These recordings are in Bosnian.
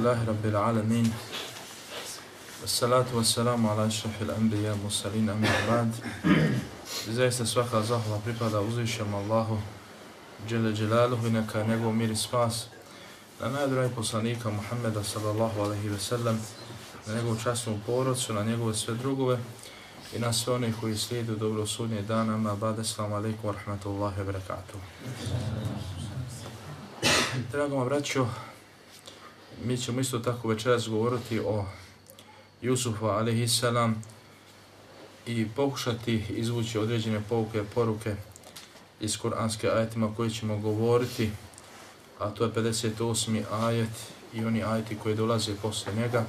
Alhamdulillahi Rabbil Alamin. Wassalatu wassalamu ala ishrafi anbiya Musalin amin abad Zaisa svaka zahva pripada uzvišem Allahu Jelle jelaluhu ina ka nego mir ispas Na naidu rai poslanika Muhammeda sallallahu alaihi wa sallam Na nego učasnu porodcu, na nego sve drugove I na sve onih koji slijedu dobro sudnje dana Ma abad, assalamu alaikum wa rahmatullahi wa barakatuhu Dragoma braćo, mi ćemo isto tako večeras govoriti o Jusufu alaihi i pokušati izvući određene pouke, poruke iz kuranske ajetima koje ćemo govoriti, a to je 58. ajet i oni ajeti koji dolaze posle njega,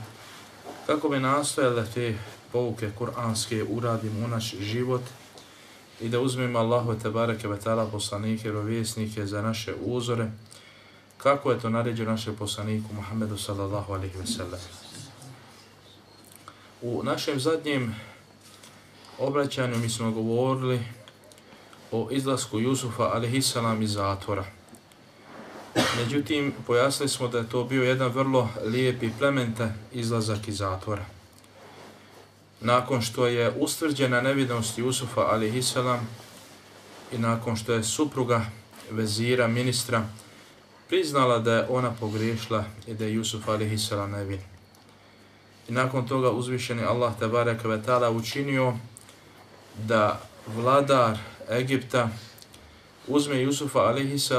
kako bi nastojali te pouke kuranske uradimo u naš život i da uzmemo Allahu te bareke ve taala poslanike i za naše uzore kako je to naredio našem poslaniku Muhammedu sallallahu alejhi ve sellem. U našem zadnjem obraćanju mi smo govorili o izlasku Jusufa alaihi salam iz zatvora. Međutim, pojasnili smo da je to bio jedan vrlo lijep i plemente izlazak iz zatvora. Nakon što je ustvrđena nevidnost Jusufa alaihi salam i nakon što je supruga vezira ministra priznala da je ona pogriješila i da je Jusuf a.s. nevin. I nakon toga uzvišeni Allah tabaraka ve ta'ala učinio da vladar Egipta uzme Jusufa a.s.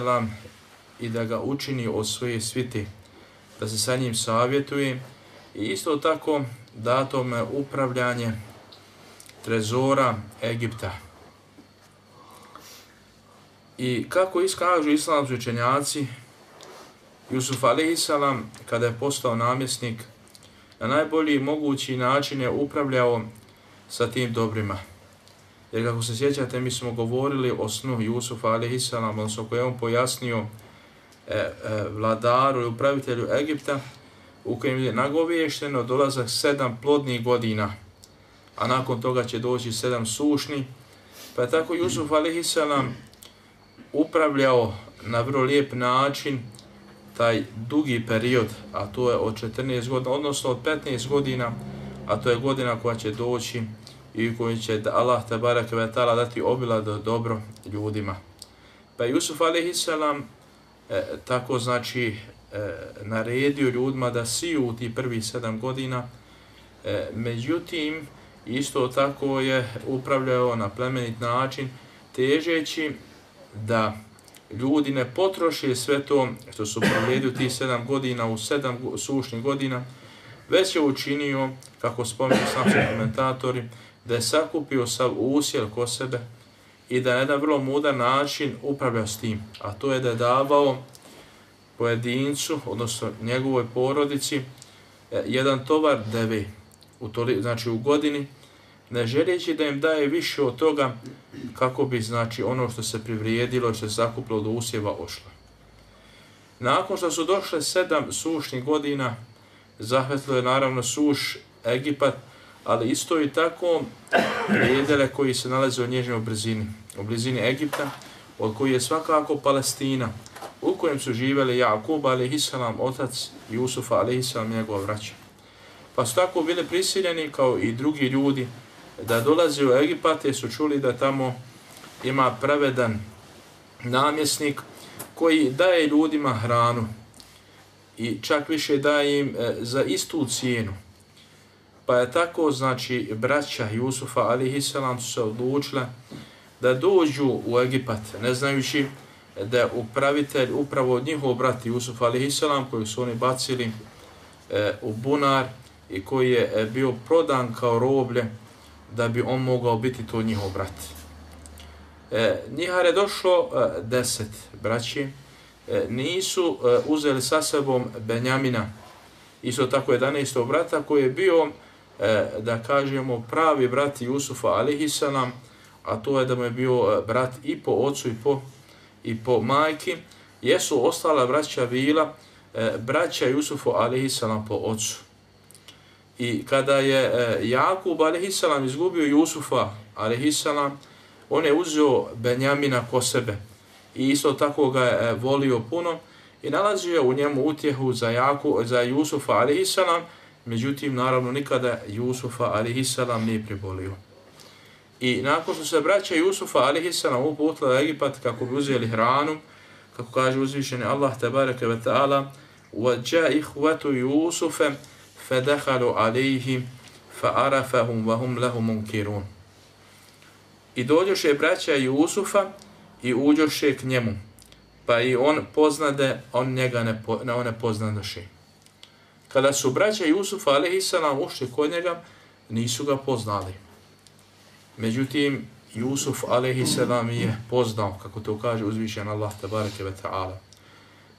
i da ga učini od svoje sviti, da se sa njim savjetuje i isto tako datome upravljanje trezora Egipta. I kako iskažu islamski učenjaci, Jusuf a.s. kada je postao namjesnik, na najbolji mogući način je upravljao sa tim dobrima. Jer kako se sjećate, mi smo govorili o snu Jusufa a.s. odnosno koje on pojasnio e, e, vladaru i upravitelju Egipta, u kojem je nagoviješteno dolazak sedam plodnih godina, a nakon toga će doći sedam sušni. Pa je tako Jusuf a.s. upravljao na vrlo lijep način taj dugi period, a to je od 14 godina, odnosno od 15 godina, a to je godina koja će doći i koju će Allah te barek ve ta'ala dati obila do dobro ljudima. Pa Jusuf a.s. E, tako znači e, naredio ljudima da siju u ti prvi sedam godina, e, međutim isto tako je upravljao na plemenit način težeći da ljudi ne potroše sve to što su provedio ti sedam godina u sedam sušnih godina, već je učinio, kako spomenu sam komentatori, da je sakupio sav usjel ko sebe i da na jedan vrlo mudan način upravljao s tim. A to je da je davao pojedincu, odnosno njegovoj porodici, e, jedan tovar deve, u toli, znači u godini, ne želeći da im daje više od toga kako bi znači ono što se privrijedilo, što se zakupilo do usjeva ošlo. Nakon što su došle sedam sušnih godina, zahvetilo je naravno suš Egipat, ali isto i tako prijedele koji se nalaze u nježnjoj blizini, u blizini Egipta, od koji je svakako Palestina, u kojem su živjeli Jakub, ali Isalam, otac Jusufa, ali Isalam, njegova vraća. Pa su tako bili prisiljeni kao i drugi ljudi da dolazi u Egipat jer su čuli da tamo ima pravedan namjesnik koji daje ljudima hranu i čak više daje im e, za istu cijenu. Pa je tako, znači, braća Jusufa, ali su se odlučile da dođu u Egipat, ne znajući da je upravitelj upravo od njihov brat Jusuf, ali Hisalam, koji su oni bacili e, u bunar i koji je e, bio prodan kao roblje da bi on mogao biti to njihov brat. E, njihar je došlo e, deset braći, e, nisu e, uzeli sa sebom Benjamina, isto tako 11. brata koji je bio, e, da kažemo, pravi brat Jusufa alihisalam, a to je da mu je bio e, brat i po ocu i po, i po majki, jesu ostala braća Vila, e, braća Jusufu alihisalam po ocu. I kada je e, Jakub a.s. izgubio Jusufa a.s. on je uzeo Benjamina ko sebe i isto tako ga je e, volio puno i nalazio u njemu utjehu za, Jaku, za Jusufa a.s. Međutim, naravno, nikada Jusufa a.s. nije pribolio. I nakon što se braća Jusufa a.s. uputila u Egipat kako bi uzeli hranu, kako kaže uzvišeni Allah tabaraka wa ta'ala, وَجَا إِخْوَةُ يُوسُفَ فَدَخَلُوا عَلَيْهِ فَأَرَفَهُمْ وَهُمْ لَهُ مُنْكِرُونَ I dođoše braća Jusufa i uđoše k njemu. Pa i on poznade, on njega ne, po, ne, on ne poznadoše. Kada su braća Jusufa alaihissalam ušli kod njega, nisu ga poznali. Međutim, Jusuf alaihissalam je poznao, kako to kaže uzvišen Allah tabareke ve ta'ala.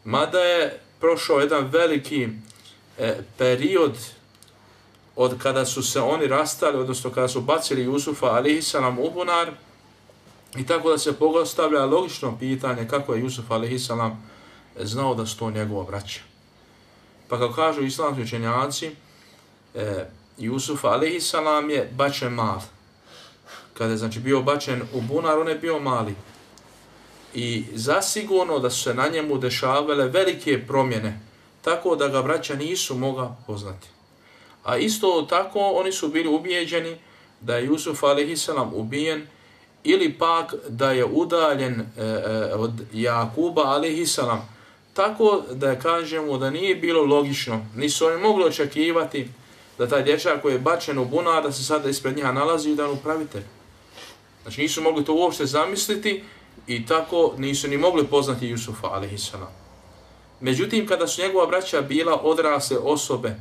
Mada je prošao jedan veliki e, period od kada su se oni rastali, odnosno kada su bacili Jusufa alaihissalam u bunar, i tako da se pogostavlja logično pitanje kako je Jusuf alaihissalam znao da su to njegova braća. Pa kao kažu islamski učenjaci, e, Jusuf alaihissalam je bačen mal. Kada je znači, bio bačen u bunar, on je bio mali. I zasigurno da su se na njemu dešavale velike promjene, tako da ga braća nisu moga poznati. A isto tako oni su bili ubijeđeni da je Jusuf a.s. ubijen ili pak da je udaljen e, e od Jakuba a.s. Tako da kažemo da nije bilo logično, nisu oni mogli očekivati da taj dječak koji je bačen u bunar da se sada ispred njega nalazi i da on upravitelj. Znači nisu mogli to uopšte zamisliti i tako nisu ni mogli poznati Jusufa a.s. Međutim, kada su njegova braća bila odrasle osobe,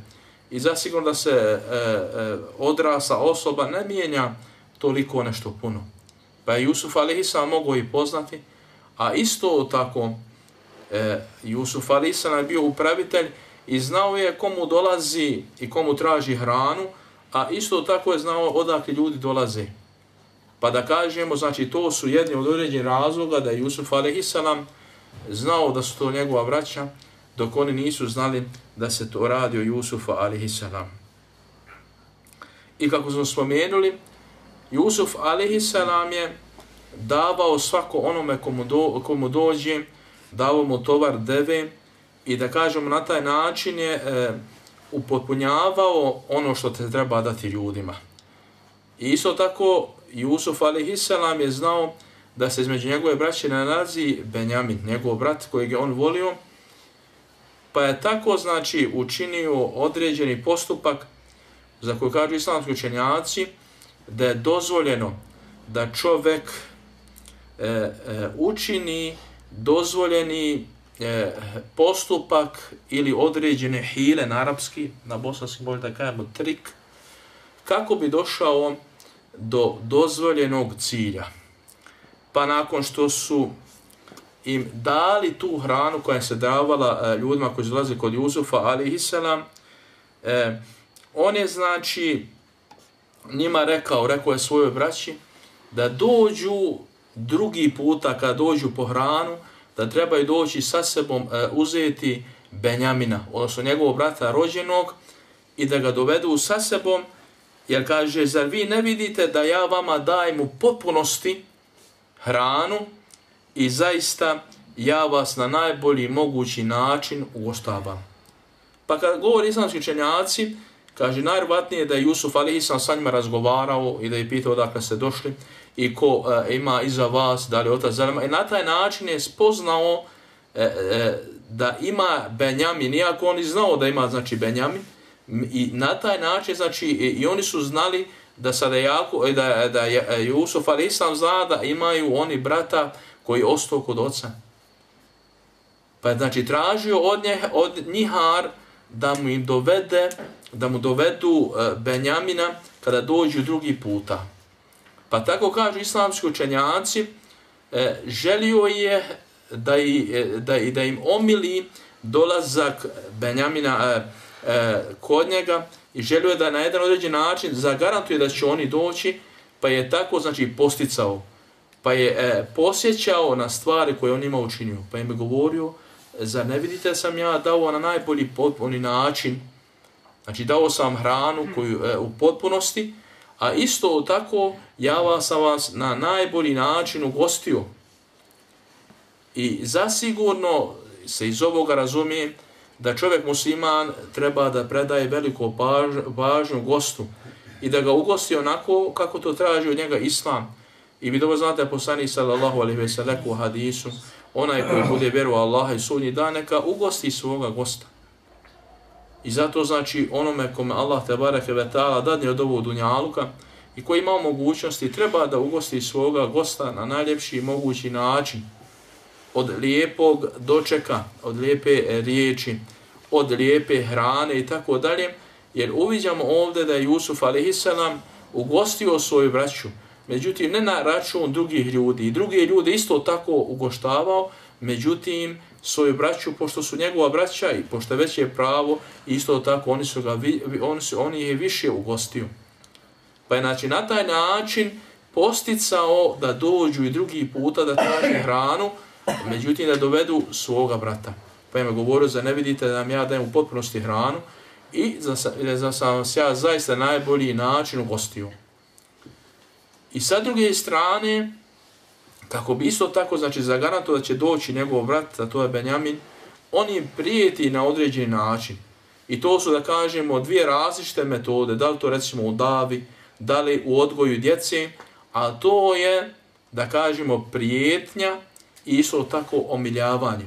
i zasigurno da se e, e, odrasa osoba ne mijenja toliko nešto puno. Pa je Jusuf a.s. mogao i poznati, a isto tako e, Jusuf a.s. je bio upravitelj i znao je komu dolazi i komu traži hranu, a isto tako je znao odakle ljudi dolaze. Pa da kažemo, znači to su jedni od određenih razloga da je Jusuf a.s znao da su to njegova braća, dok oni nisu znali da se to radi o Jusufu alaihissalam. I kako smo spomenuli, Jusuf alaihissalam je davao svako onome komu, do, komu dođe, davao mu tovar deve i da kažemo na taj način je e, upotpunjavao ono što te treba dati ljudima. I isto tako Jusuf alaihissalam je znao da se između njegove braće nalazi Benjamin, njegov brat kojeg je on volio, pa je tako znači učinio određeni postupak za koji kažu islamski učenjaci da je dozvoljeno da čovjek e, e, učini dozvoljeni e, postupak ili određene hile na arapski, na bosanski možda da kajemo trik, kako bi došao do dozvoljenog cilja. Pa nakon što su im dali tu hranu koja se davala e, ljudima koji dolaze kod Jusufa, ali isselam, e, on je znači njima rekao, rekao je svojoj braći, da dođu drugi puta kad dođu po hranu, da trebaju doći sa sebom e, uzeti Benjamina, odnosno njegovog brata rođenog, i da ga dovedu sa sebom, jer kaže, zar vi ne vidite da ja vama dajem u potpunosti hranu, i zaista ja vas na najbolji mogući način ugoštavam. Pa kad govori islamski učenjaci, kaže najrovatnije da je Jusuf ali islam sa njima razgovarao i da je pitao odakle ste došli i ko e, ima iza vas, da li otac zalema. I e, na taj način je spoznao e, e, da ima Benjamin, iako i znao da ima znači Benjamin, i na taj način, znači, i, i oni su znali da sada jako, e, da, da je Jusuf ali islam zna da imaju oni brata koji ostao kod oca. Pa je znači tražio od, nje, od njihar da mu im dovede, da mu dovedu e, Benjamina kada dođu drugi puta. Pa tako kažu islamski učenjaci, e, želio je da, i, da, i, da im omili dolazak Benjamina kod njega i želio je da na jedan određen način zagarantuje da će oni doći, pa je tako znači posticao. Pa je e, posjećao na stvari koje on ima učinio, pa im je govorio, za ne vidite sam ja dao na najbolji potpuni način, znači dao sam hranu koju e, u potpunosti, a isto tako ja vas sam vas na najbolji način ugostio. I zasigurno se iz ovoga razumijem da čovjek musliman treba da predaje veliko pažnju gostu i da ga ugosti onako kako to traži od njega islam. I vi dobro znate poslani sallallahu alaihi ve sellem u hadisu, onaj koji bude vjeru Allaha i sudnji dan, neka ugosti svoga gosta. I zato znači onome kome Allah te bareke ve taala dadne od ovog dunjaluka i koji ima mogućnosti treba da ugosti svoga gosta na najljepši mogući način od lijepog dočeka, od lijepe riječi, od lijepe hrane i tako dalje, jer uviđamo ovdje da je Jusuf a.s. ugostio svoju braću, međutim ne na račun drugih ljudi, i drugi ljudi isto tako ugoštavao, međutim svoju braću, pošto su njegova braća i pošto već je pravo, isto tako oni su ga, oni, su, oni je više ugostio. Pa je znači na taj način posticao da dođu i drugi puta da traže hranu, međutim da dovedu svoga brata. Pa im je govorio za ne vidite da nam ja dajem u potpunosti hranu i za, za sam se ja zaista najbolji način ugostio. I sa druge strane, kako bi isto tako, znači, zagaranto da će doći njegov brat, a to je Benjamin, on im prijeti na određeni način. I to su, da kažemo, dvije različite metode, da li to recimo u davi, da li u odgoju djece, a to je, da kažemo, prijetnja i isto tako omiljavanje.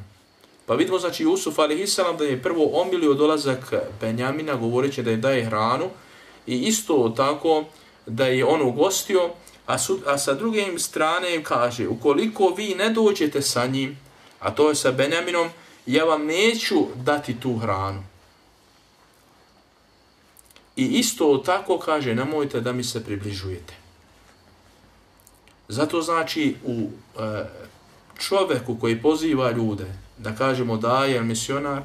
Pa vidimo, znači, Jusuf a.s. da je prvo omilio dolazak Benjamina, govoreći da je daje hranu, i isto tako da je on ugostio, a, su, a sa druge strane kaže, ukoliko vi ne dođete sa njim, a to je sa Benjaminom, ja vam neću dati tu hranu. I isto tako kaže, nemojte da mi se približujete. Zato znači u e, čoveku koji poziva ljude, da kažemo da je misionar,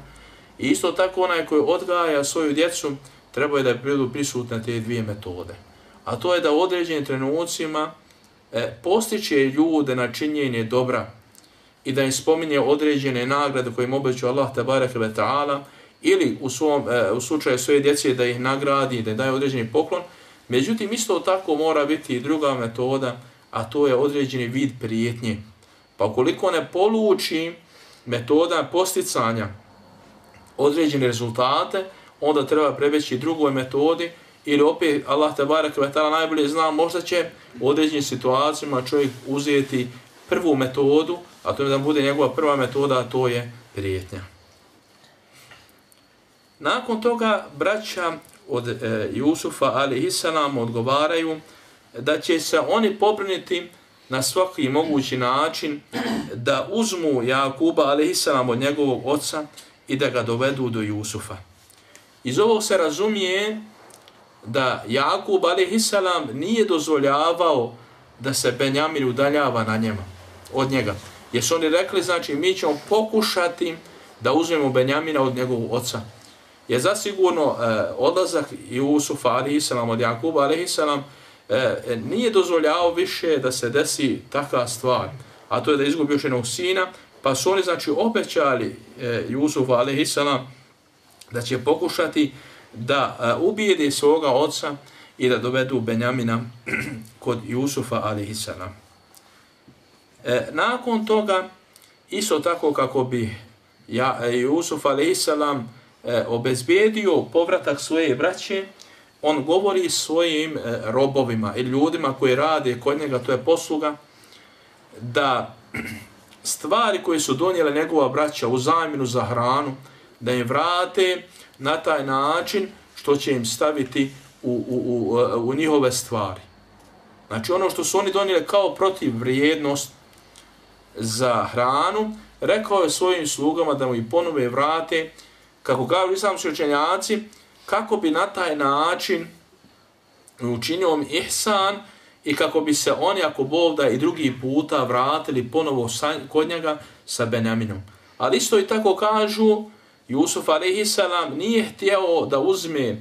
i isto tako onaj koji odgaja svoju djecu, treba je da budu prisutne te dvije metode. A to je da u određenim trenucima e, postiće ljude na činjenje dobra i da im spominje određene nagrade koje im obećao Allah tabaraka ve ta'ala ili u, svom, e, u slučaju svoje djece da ih nagradi, da im daje određeni poklon. Međutim, isto tako mora biti i druga metoda, a to je određeni vid prijetnje. Pa ukoliko ne poluči metoda posticanja određene rezultate, onda treba prebeći drugoj metodi ili opet Allah te barek vetala najbolje zna možda će u određenim situacijama čovjek uzeti prvu metodu, a to je da bude njegova prva metoda, a to je prijetnja. Nakon toga braća od e, Jusufa ali Isalam odgovaraju da će se oni pobriniti na svaki mogući način da uzmu Jakuba alejselam od njegovog oca i da ga dovedu do Jusufa. Iz ovog se razumije da Jakub alejselam nije dozvoljavao da se Benjamin udaljava na njema, od njega. Jer su oni rekli, znači, mi ćemo pokušati da uzmemo Benjamina od njegovog oca. Je zasigurno eh, odlazak Jusufa alejselam od Jakuba alejselam E, e, nije dozvoljavao više da se desi takva stvar, a to je da izgubi još jednog sina, pa su oni znači obećali e, Jusufu a.s. da će pokušati da e, ubijede svoga oca i da dovedu Benjamina kod Jusufa a.s. E, nakon toga, isto tako kako bi ja, e, Jusuf a.s. E, obezbijedio povratak svoje braće, on govori svojim e, robovima i ljudima koji rade kod njega, to je posluga, da stvari koje su donijele njegova braća u zamjenu za hranu, da im vrate na taj način što će im staviti u, u, u, u njihove stvari. Znači ono što su oni donijeli kao protiv vrijednost za hranu, rekao je svojim slugama da mu i ponove vrate, kako kao islamski učenjaci, kako bi na taj način učinio im ihsan i kako bi se oni, ako Bovda i drugi puta vratili ponovo sa, kod njega sa Benjaminom. Ali isto i tako kažu, Jusuf a.s. nije htio da uzme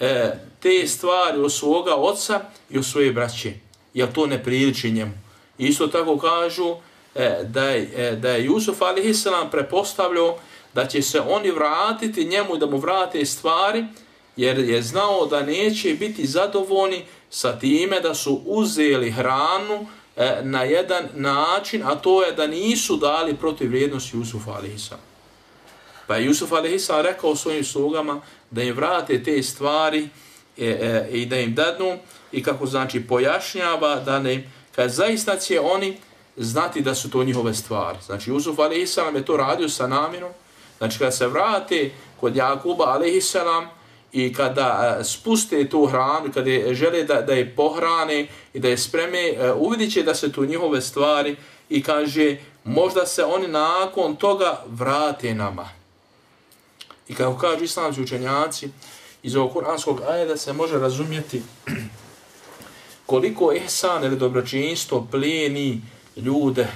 e, te stvari od svoga oca i od svoje braće, jer to ne priliči njemu. Isto tako kažu e, da, je, e, da je Jusuf a.s. prepostavljao da će se oni vratiti njemu da mu vrate stvari, jer je znao da neće biti zadovoljni sa time da su uzeli hranu e, na jedan način, a to je da nisu dali protiv vrijednosti Jusufa Alisa. Pa je Jusuf Alisa rekao svojim slugama da im vrate te stvari e, e, i da im dadnu i kako znači pojašnjava da ne, kad zaista će oni znati da su to njihove stvari. Znači Jusuf nam je to radio sa namjerom, znači kada se vrate kod Jakuba alihisa i kada e, spuste tu hranu, kada je, žele da, da je pohrane i da je spreme, e, uvidit će da se tu njihove stvari i kaže možda se oni nakon toga vrate nama. I kako kažu islamski učenjaci, iz ovog kuranskog ajeda se može razumjeti koliko ihsan ili dobročinstvo plijeni ljude,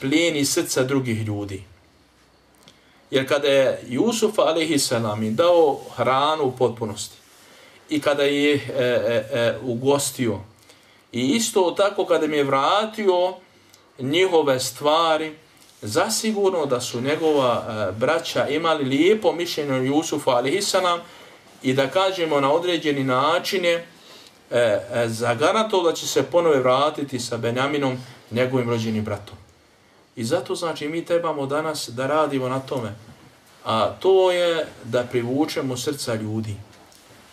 plijeni srca drugih ljudi. Jer kada je Jusuf a.s. im dao hranu u potpunosti i kada je e, e, e, ugostio i isto tako kada mi je vratio njihove stvari, zasigurno da su njegova e, braća imali lijepo mišljenje o Jusufu a.s. i da kažemo na određeni načine e, e, zagaranto da će se ponove vratiti sa Benjaminom, njegovim rođenim bratom. I zato znači mi trebamo danas da radimo na tome. A to je da privučemo srca ljudi.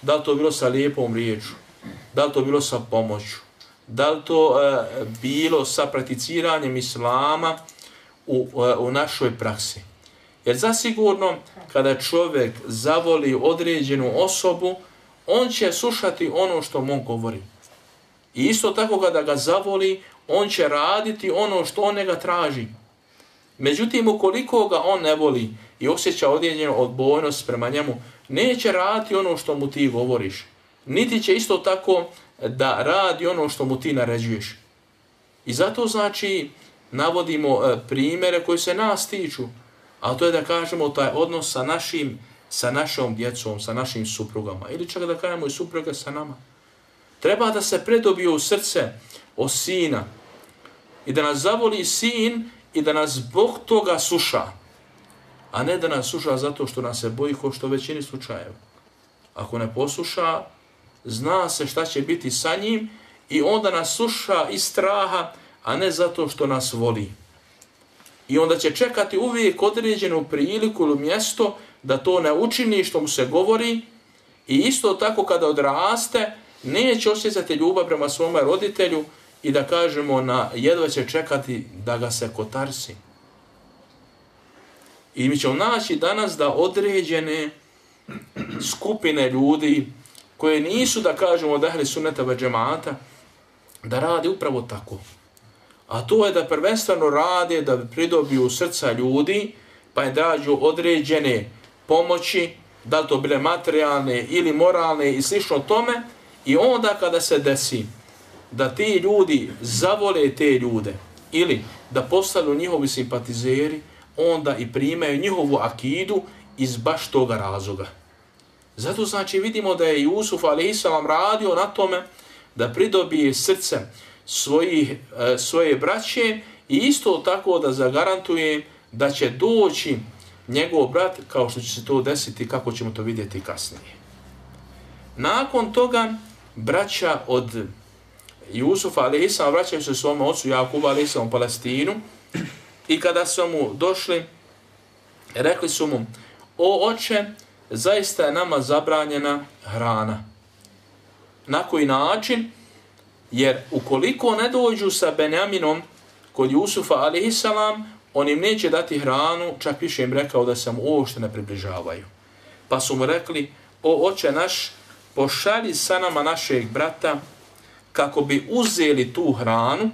Da li to bilo sa lijepom riječu? Da li to bilo sa pomoću? Da li to e, bilo sa prakticiranjem islama u, e, u našoj praksi? Jer zasigurno kada čovjek zavoli određenu osobu, on će slušati ono što on govori. I isto tako kada ga zavoli, on će raditi ono što on njega traži. Međutim, ukoliko ga on ne voli i osjeća odjednjenu odbojnost prema njemu, neće raditi ono što mu ti govoriš. Niti će isto tako da radi ono što mu ti naređuješ. I zato znači navodimo e, primere koji se nas tiču, a to je da kažemo taj odnos sa našim sa našom djecom, sa našim suprugama, ili čak da kažemo i supruge sa nama. Treba da se predobio u srce o sina i da nas zavoli sin i da nas Bog toga suša, a ne da nas suša zato što nas se boji ko što većini slučajeva. Ako ne posluša, zna se šta će biti sa njim i onda nas suša iz straha, a ne zato što nas voli. I onda će čekati uvijek određenu priliku ili mjesto da to ne učini što mu se govori i isto tako kada odraste, neće osjećati ljubav prema svome roditelju i da kažemo na jedva će čekati da ga se kotarsi. I mi ćemo naći danas da određene skupine ljudi koje nisu, da kažemo, dahli suneta ve džemata, da radi upravo tako. A to je da prvenstveno rade da pridobiju srca ljudi, pa je dađu određene pomoći, da to bile materijalne ili moralne i slično tome, i onda kada se desi da ti ljudi zavole te ljude ili da postanu njihovi simpatizeri, onda i primaju njihovu akidu iz baš toga razloga. Zato znači vidimo da je Jusuf a.s. radio na tome da pridobije srce svojih, e, svoje braće i isto tako da zagarantuje da će doći njegov brat kao što će se to desiti kako ćemo to vidjeti kasnije. Nakon toga braća od Jusuf a.s. vraćaju se svom ocu Jakubu a.s. u Palestinu i kada su mu došli, rekli su mu, o oče, zaista je nama zabranjena hrana. Na koji način? Jer ukoliko ne dođu sa Benjaminom kod Jusufa a.s. on im neće dati hranu, čak više im rekao da se mu uopšte ne približavaju. Pa su mu rekli, o oče naš, pošalji sa nama našeg brata, kako bi uzeli tu hranu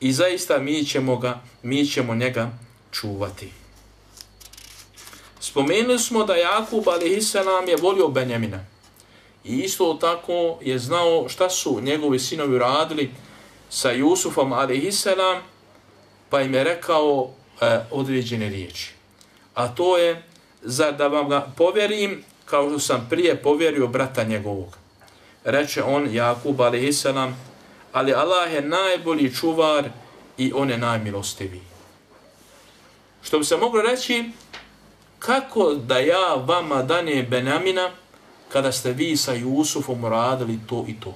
i zaista mi ćemo, ga, mi ćemo njega čuvati. Spomenuli smo da Jakub a.s. je volio Benjamina. I isto tako je znao šta su njegovi sinovi radili sa Jusufom a.s. pa im je rekao e, određene riječi. A to je za da vam ga povjerim kao što sam prije povjerio brata njegovog reče on Jakub a.s. Ali Allah je najbolji čuvar i on je najmilostiviji. Što bi se moglo reći, kako da ja vama dane Benamina kada ste vi sa Jusufom radili to i to.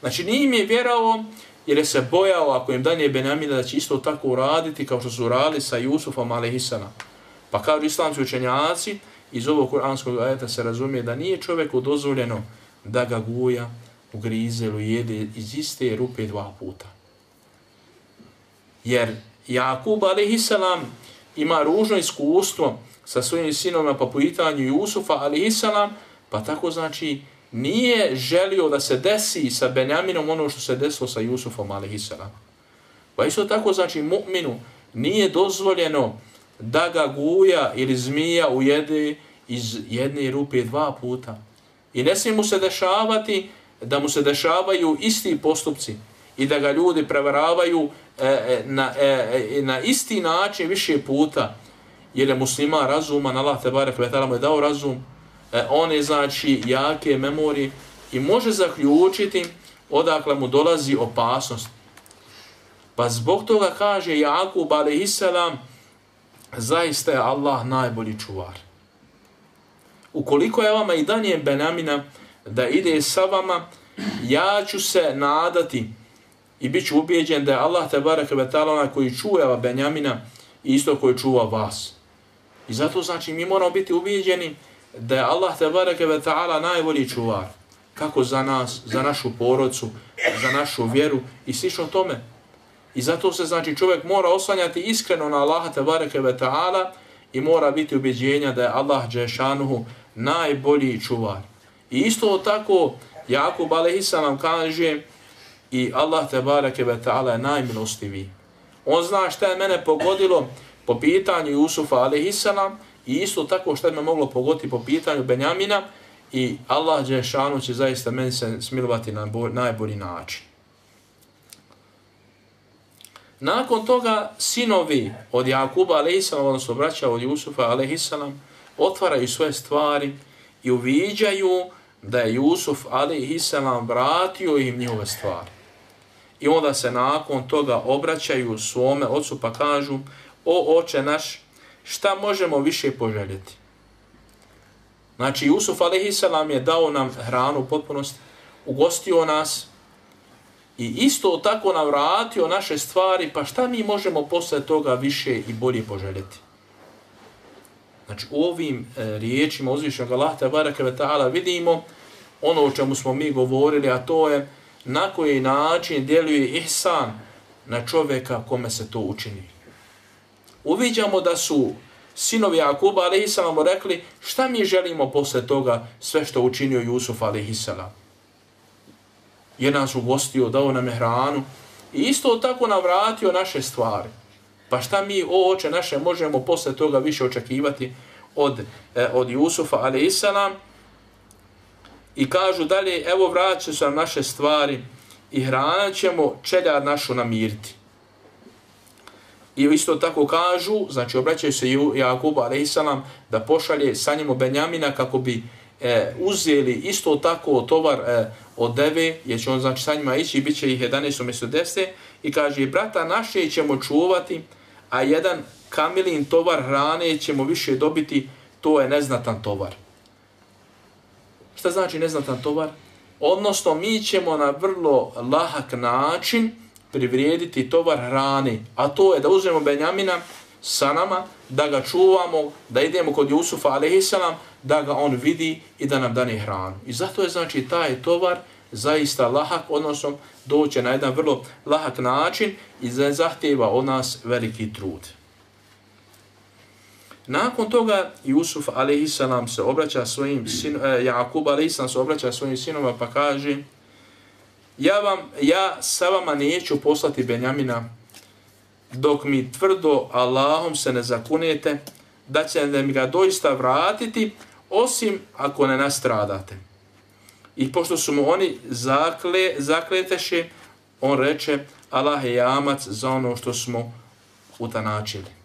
Znači nije im je vjerao jer je se bojao ako im danje Benjamina da će isto tako uraditi kao što su uradili sa Jusufom Alehisana. Pa kao islamski učenjaci, iz ovog kuranskog ajeta se razumije da nije čovjeku dozvoljeno da ga guja, ugrize ili jede iz iste rupe dva puta. Jer Jakub a.s. ima ružno iskustvo sa svojim sinovima po pitanju Jusufa a.s. pa tako znači nije želio da se desi sa Benjaminom ono što se desilo sa Jusufom a.s. Pa isto tako znači mu'minu nije dozvoljeno da ga guja ili zmija ujede iz jedne rupe dva puta. I ne smije mu se dešavati da mu se dešavaju isti postupci i da ga ljudi prevaravaju e, e na, e, e, na isti način više puta jer je muslima razuman, Allah te barek vetala mu je dao razum, e, on je znači jake memorije i može zaključiti odakle mu dolazi opasnost. Pa zbog toga kaže Jakub alaihissalam, zaista je Allah najbolji čuvar. Ukoliko je vama i danje Benamina da ide sa vama, ja ću se nadati i bit ću ubijeđen da je Allah te barek ve ta'ala koji čuva Benjamina isto koji čuva vas. I zato znači mi moramo biti ubijeđeni da je Allah te barek ve ta'ala najbolji čuvar. Kako za nas, za našu porodcu, za našu vjeru i slično tome. I zato se znači čovjek mora oslanjati iskreno na Allaha te bareke ve taala i mora biti ubeđenja da je Allah Đešanuhu najbolji čuvar. I isto tako Jakub alejhiselam kaže i Allah te bareke ve taala je najmilostiviji. On zna šta je mene pogodilo po pitanju Jusufa alejhiselam i isto tako šta je me moglo pogoditi po pitanju Benjamina i Allah džeshanu će zaista meni se smilovati na najbolji način. Nakon toga sinovi od Jakuba alejsalam, odnosno braća od Jusufa alejsalam, otvaraju svoje stvari i uviđaju da je Jusuf alejsalam vratio im njihove stvari. I onda se nakon toga obraćaju svome ocu pa kažu o oče naš, šta možemo više poželjeti? Znači, Jusuf alejsalam je dao nam hranu u potpunosti, ugostio nas, I isto tako nam vratio naše stvari, pa šta mi možemo posle toga više i bolje poželjeti? Znači, u ovim e, riječima uzvišnog Allah tabaraka ve ta'ala vidimo ono o čemu smo mi govorili, a to je na koji način djeluje ihsan na čovjeka kome se to učini. Uviđamo da su sinovi Jakuba alaihissalam rekli šta mi želimo posle toga sve što učinio Jusuf alaihissalam je nas ugostio, dao nam je hranu i isto tako nam vratio naše stvari. Pa šta mi, o oče naše, možemo posle toga više očekivati od, e, od Jusufa, ali isalam, i kažu dalje, evo vraćaju se naše stvari i hrana ćemo čeljad našu namiriti. I isto tako kažu, znači obraćaju se Jakubu, ali da pošalje sa njemu Benjamina kako bi e, uzeli isto tako tovar e, od deve, jer će on znači sa njima ići bit će ih 11 umjesto 10 i kaže, brata naše ćemo čuvati, a jedan kamilin tovar hrane ćemo više dobiti, to je neznatan tovar. Šta znači neznatan tovar? Odnosno, mi ćemo na vrlo lahak način privrijediti tovar hrane, a to je da uzmemo Benjamina sa nama, da ga čuvamo, da idemo kod Jusufa, alaihissalam, da ga on vidi i da nam dane hranu. I zato je znači taj tovar zaista lahak, odnosno doće na jedan vrlo lahak način i zahtjeva od nas veliki trud. Nakon toga Jusuf alejsalam se obraća svojim sin eh, Jakub alejsalam se obraća svojim sinovima pa kaže Ja vam ja sa vama neću poslati Benjamina dok mi tvrdo Allahom se ne zakunete da će mi ga doista vratiti osim ako ne nastradate. I pošto su mu oni zakle, zakleteše, on reče, Allah je jamac za ono što smo utanačili.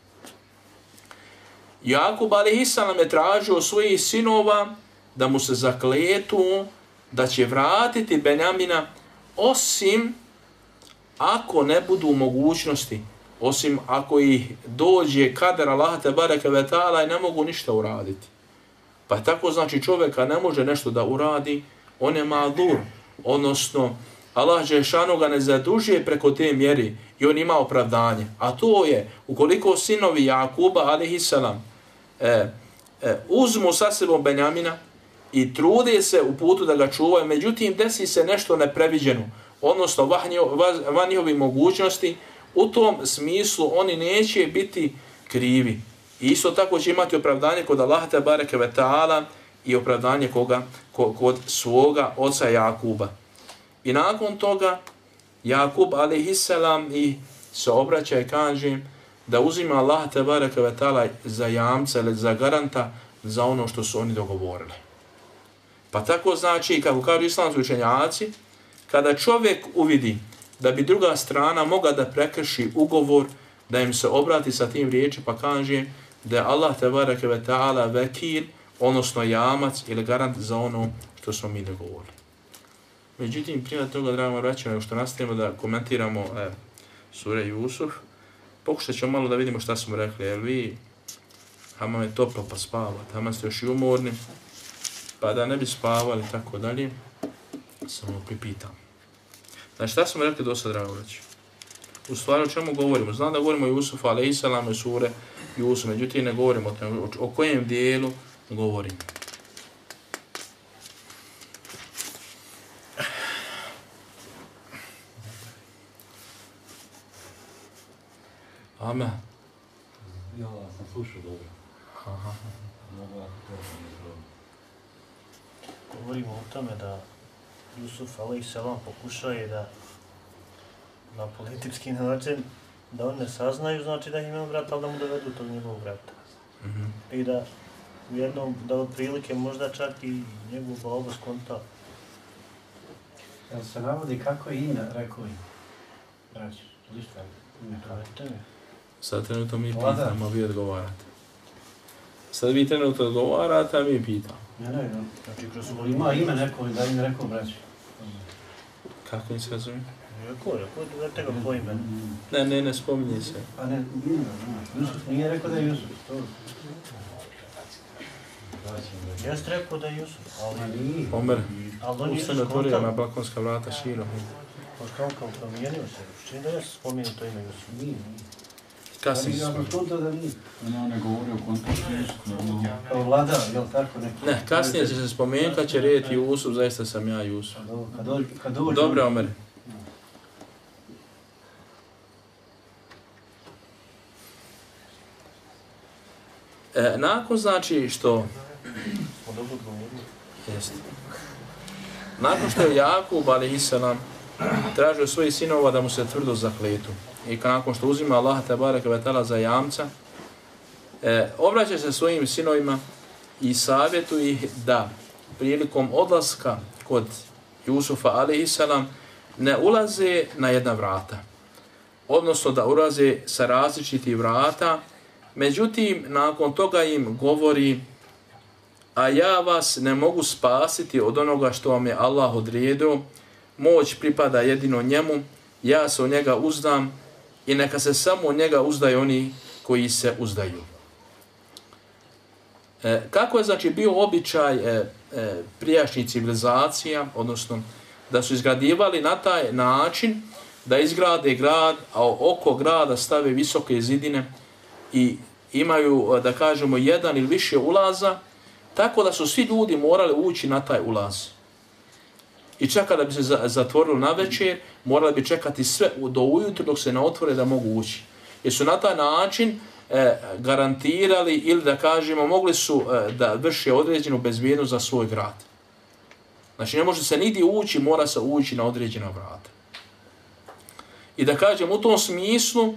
Jakub nam je tražio svojih sinova da mu se zakletu da će vratiti Benjamina osim ako ne budu u mogućnosti, osim ako ih dođe kader Allah te bareke ve i ne mogu ništa uraditi. Pa tako znači čovjeka ne može nešto da uradi, on je madur, odnosno Allah Žešanu ga ne zadužuje preko te mjeri i on ima opravdanje. A to je, ukoliko sinovi Jakuba, alaihissalam, e, e, uzmu sa sebom Benjamina i trude se u putu da ga čuvaju, međutim desi se nešto nepreviđeno, odnosno van njihovi mogućnosti, u tom smislu oni neće biti krivi. I isto tako će imati opravdanje kod Allah te bareke ve taala i opravdanje koga kod svoga oca Jakuba. I nakon toga Jakub alejselam i se obraća i kaže da uzima Allah te bareke ve taala za jamca ili za garanta za ono što su oni dogovorili. Pa tako znači, kako kažu islamski učenjaci, kada čovjek uvidi da bi druga strana mogla da prekrši ugovor, da im se obrati sa tim riječi, pa kaže da je Allah tabaraka ve ta'ala vekil, odnosno jamac ili garant za ono što smo mi dogovorili. Međutim, prije toga, dragom vraćamo, što nastavimo da komentiramo e, sure Jusuf, pokušat ćemo malo da vidimo šta smo rekli, jer vi, hama je toplo pa spavate, hama ste još i umorni, pa da ne bi spavali tako dalje, samo pripitam. Znači, šta smo rekli do sad, drago reći? U stvari, o čemu govorimo? Znam da govorimo o Jusufu, ali i salame sure Jusuf, međutim, ne govorimo o, tem, o kojem dijelu govorimo. Ame. Ja sam slušao dobro. Aha. Govorimo o tome da Jusuf selam pokušao da na politički način da on ne saznaju, znači da ima brat, ali da mu dovedu tog njegovog brata. Mm -hmm. I da u jednom, da od prilike možda čak i njegov babo skonta. Jel se navodi kako je ime, rekao im? Braći, ili šta ime kako? Sad trenutno mi pitamo, vi odgovarate. Sad vi trenutno odgovarate, a mi pitamo. Ne, ne, ne. Znači, kroz ima ime neko, da im rekao braći. Kako im se razumije? Rekao, tega. Ne, ne, ne spominje se. Pa ne, nije, Jusuf, nije rekao da je Jusuf. To. Jeste rekao da je Jusuf, ali... Omer, on ustane otvorio na balkonska vrata širom. Pa kao kao promijenio se, čini da je spomenuo to ime Jusuf. Nije, nije. Kasnije se spomenuo. da nije. Ne govori o kontekstu Jusuf. Kao vlada, jel tako neko? Ne, kasnije će se spomenuti kad će rijeti Jusuf, zaista sam ja Jusuf. Kad dođe, kad dođe... Dobro, Omer. E, nakon znači što... Jeste. Nakon što je Jakub, ali Isalam, tražio svojih sinova da mu se tvrdo zakletu. I nakon što uzima Allah te barek vetala za jamca, e, obraća se svojim sinovima i savjetu ih da prilikom odlaska kod Jusufa ali ne ulaze na jedna vrata. Odnosno da ulaze sa različitih vrata, Međutim, nakon toga im govori, a ja vas ne mogu spasiti od onoga što vam je Allah odrijedio, moć pripada jedino njemu, ja se u njega uzdam i neka se samo u njega uzdaju oni koji se uzdaju. E, kako je znači bio običaj e, e, prijašnjih civilizacija, odnosno da su izgradivali na taj način da izgrade grad, a oko grada stave visoke zidine, i imaju, eh, da kažemo, jedan ili više ulaza, tako da su svi ljudi morali ući na taj ulaz. I čak kada bi se zatvorilo na večer, morali bi čekati sve do ujutru dok se ne otvore da mogu ući. Jer su na taj način e, garantirali ili da kažemo, mogli su e, da vrše određenu bezbjednost za svoj grad. Znači ne može se nidi ući, mora se ući na određena vrata. I da kažem, u tom smislu,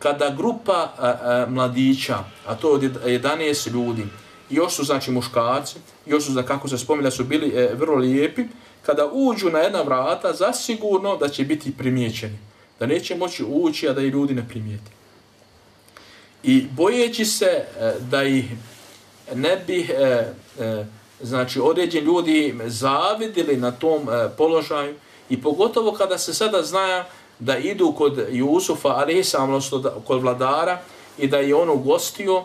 kada grupa a, a, mladića, a to od 11 ljudi, još su znači muškarci, još su, za kako se spominja su bili e, vrlo lijepi, kada uđu na jedna vrata, zasigurno da će biti primijećeni. Da neće moći ući, a da i ljudi ne primijeti. I bojeći se e, da ih ne bi e, e, znači određeni ljudi zavidili na tom e, položaju i pogotovo kada se sada znaja da idu kod Jusufa, ali sam kod vladara i da je on ugostio,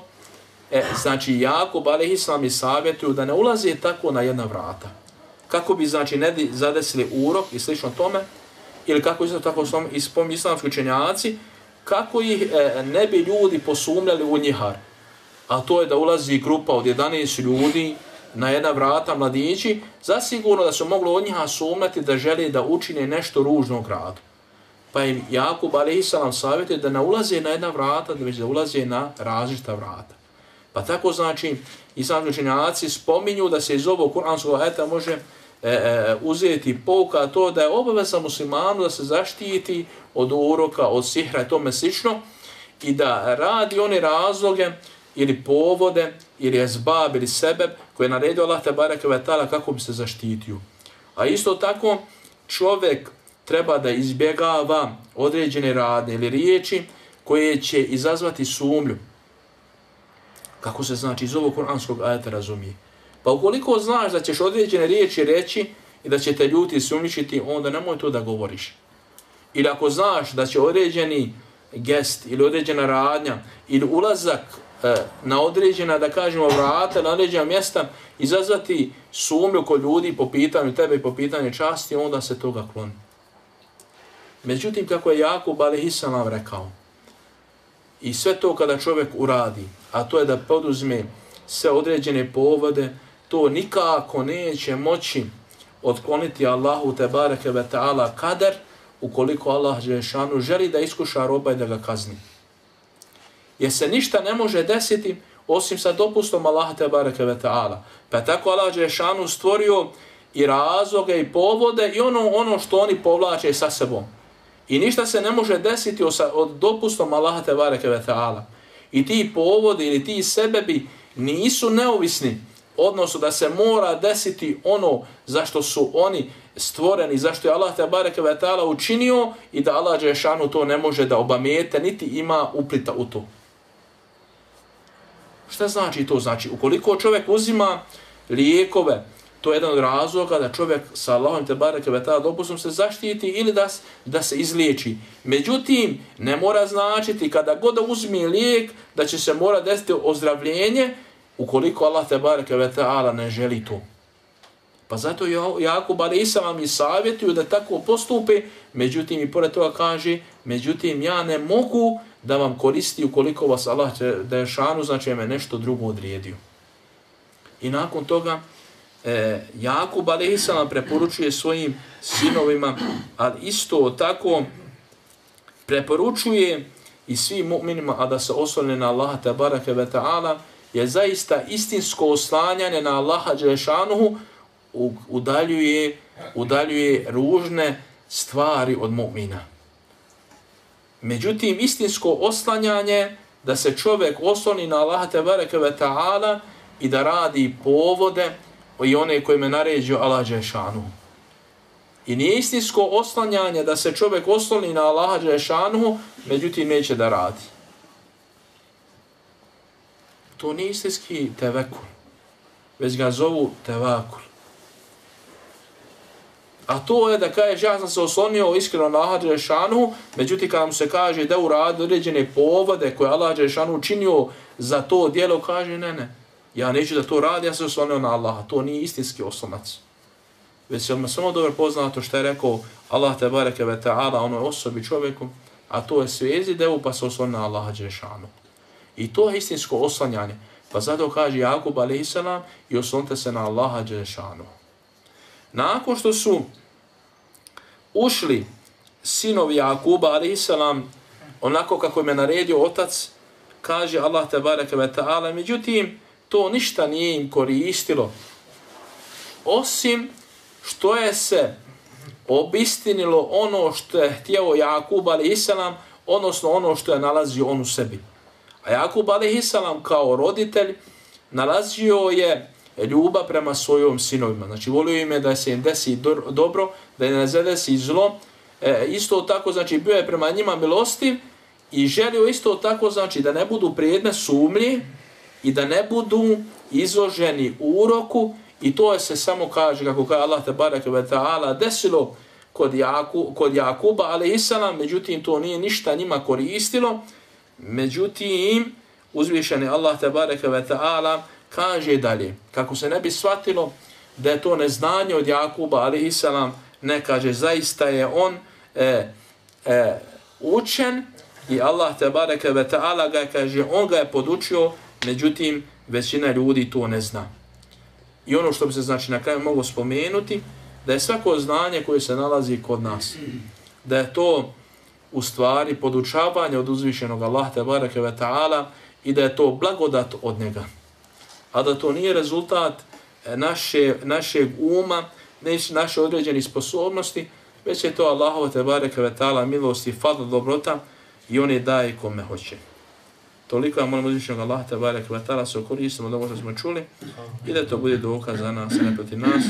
e, znači Jakub, ali islam i savjetuju da ne ulaze tako na jedna vrata. Kako bi, znači, ne zadesili urok i slično tome, ili kako isto tako ispom islamski učenjaci, kako ih e, ne bi ljudi posumljali u njihar. A to je da ulazi grupa od 11 ljudi na jedna vrata mladići, zasigurno da su mogli od njiha sumljati da žele da učine nešto ružno u gradu. Pa im Jakub a.s. savjetuje da ne ulaze na jedna vrata, da već da ulaze na različita vrata. Pa tako znači, islamski učenjaci spominju da se iz ovog kuranskog ajeta može e, e, uzeti pouka to da je obaveza muslimanu da se zaštiti od uroka, od sihra i tome slično i da radi one razloge ili povode ili ezbab ili sebeb koje je naredio Allah te bareke ve taala kako bi se zaštitio. A isto tako čovjek treba da izbjegava određene radne ili riječi koje će izazvati sumlju. Kako se znači iz ovog kuranskog ajeta razumije. Pa ukoliko znaš da ćeš određene riječi reći i da će te ljuti sumničiti, onda nemoj to da govoriš. Ili ako znaš da će određeni gest ili određena radnja ili ulazak e, na određena, da kažemo, vrata, na određena mjesta, izazvati sumlju kod ljudi po pitanju tebe i po pitanju časti, onda se toga kloni. Međutim, kako je Jakub alaihissalam rekao, i sve to kada čovjek uradi, a to je da poduzme sve određene povode, to nikako neće moći otkloniti Allahu te bareke ve ta'ala kader, ukoliko Allah Žešanu želi da iskuša roba i da ga kazni. Jer se ništa ne može desiti osim sa dopustom Allaha te bareke ve ta'ala. Pa tako Allah Žešanu stvorio i razloge i povode i ono ono što oni povlače sa sebom. I ništa se ne može desiti od dopustom Allaha te bareke ve ta'ala. I ti povodi ili ti sebebi nisu neovisni, odnosno da se mora desiti ono zašto su oni stvoreni, zašto je Allah te bareke ve ta'ala učinio i da Allah džeshanu to ne može da obamete, niti ima uplita u to. Šta znači to? Znači, ukoliko čovjek uzima lijekove, to je jedan od razloga da čovjek sa Allahom te bareke ve ta'ala dopustom se zaštiti ili da, da se izliječi. Međutim, ne mora značiti kada god uzme lijek da će se mora desiti ozdravljenje ukoliko Allah te bareke ve ta'ala ne želi to. Pa zato Jakub Alisa vam mi savjetuju da tako postupe, međutim i pored toga kaže, međutim ja ne mogu da vam koristi ukoliko vas Allah da je šanu, znači me nešto drugo odrijedio. I nakon toga e, Jakub Alisa preporučuje svojim sinovima, ali isto tako preporučuje i svim mu'minima, a da se oslone na Allaha tabaraka ve ta'ala, je zaista istinsko oslanjanje na Allaha Đelešanuhu, udaljuje, udaljuje ružne stvari od mu'mina. Međutim, istinsko oslanjanje da se čovjek osloni na Allaha tabaraka ve ta'ala i da radi povode i one koje me naređio Allah Đešanu. I nije istinsko oslanjanje da se čovjek osloni na Allah Đešanu, međutim neće da radi. To nije istinski tevekul, već ga zovu tevakul. A to je da kaže, ja sam se oslonio iskreno na Allah Đelešanu, međutim kada mu se kaže da uradi određene povode koje Allah Đelešanu učinio za to dijelo, kaže ne, ne, ja neću da to radi, ja se oslonio na Allaha. To nije istinski oslonac. Već je samo dobro poznato što je rekao Allah te bareke ve ta'ala onoj osobi čovjeku, a to je svezi devu pa se oslonio na Allaha Đelešanu. I to je istinsko oslanjanje. Pa zato kaže Jakub a.s. i oslonite se na Allaha Đelešanu. Nakon što su ušli sinovi Jakuba, a.s. onako kako im je naredio otac, kaže Allah te bareke ve ta'ala, međutim, to ništa nije im koristilo, osim što je se obistinilo ono što je htjeo Jakub, ali odnosno ono što je nalazio on u sebi. A Jakub, ali salam, kao roditelj, nalazio je ljubav prema svojim sinovima. Znači, volio im je da se im desi dobro, da im ne zadesi zlo. E, isto tako, znači, bio je prema njima milostiv i želio isto tako, znači, da ne budu prijedne sumlji i da ne budu izloženi uroku i to je se samo kaže, kako kaže Allah te barake ve ta'ala, desilo kod, Jaku, kod Jakuba, ali isalam, međutim, to nije ništa njima koristilo. Međutim, uzvišeni Allah te barake ve ta'ala, kaže dalje, kako se ne bi shvatilo da je to neznanje od Jakuba, ali isalam, ne kaže, zaista je on e, e, učen i Allah te bareke ve ta'ala ga kaže, on ga je podučio, međutim, većina ljudi to ne zna. I ono što bi se znači na kraju mogu spomenuti, da je svako znanje koje se nalazi kod nas, da je to u stvari podučavanje od uzvišenog Allaha te bareke ve taala i da je to blagodat od njega. A da to nije rezultat e, naše, našeg uma, ne naše određene sposobnosti, već je to Allahova te bareke ve taala milost i fadl dobrota i on je daje kome hoće. Toliko ja molim uzvišenog Allaha te bareke ve taala se koristimo da što smo čuli i da to bude dokaz za nas, ne protiv nas,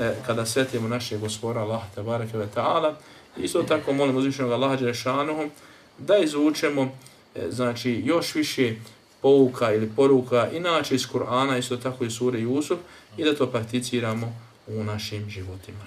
e, kada setimo našeg gospodara Allaha te bareke taala Isto tako molim uzvišenog Allaha Đerešanuhu da izvučemo e, znači, još više pouka ili poruka inače iz Kur'ana, isto tako i sure Jusuf i da to prakticiramo u našim životima.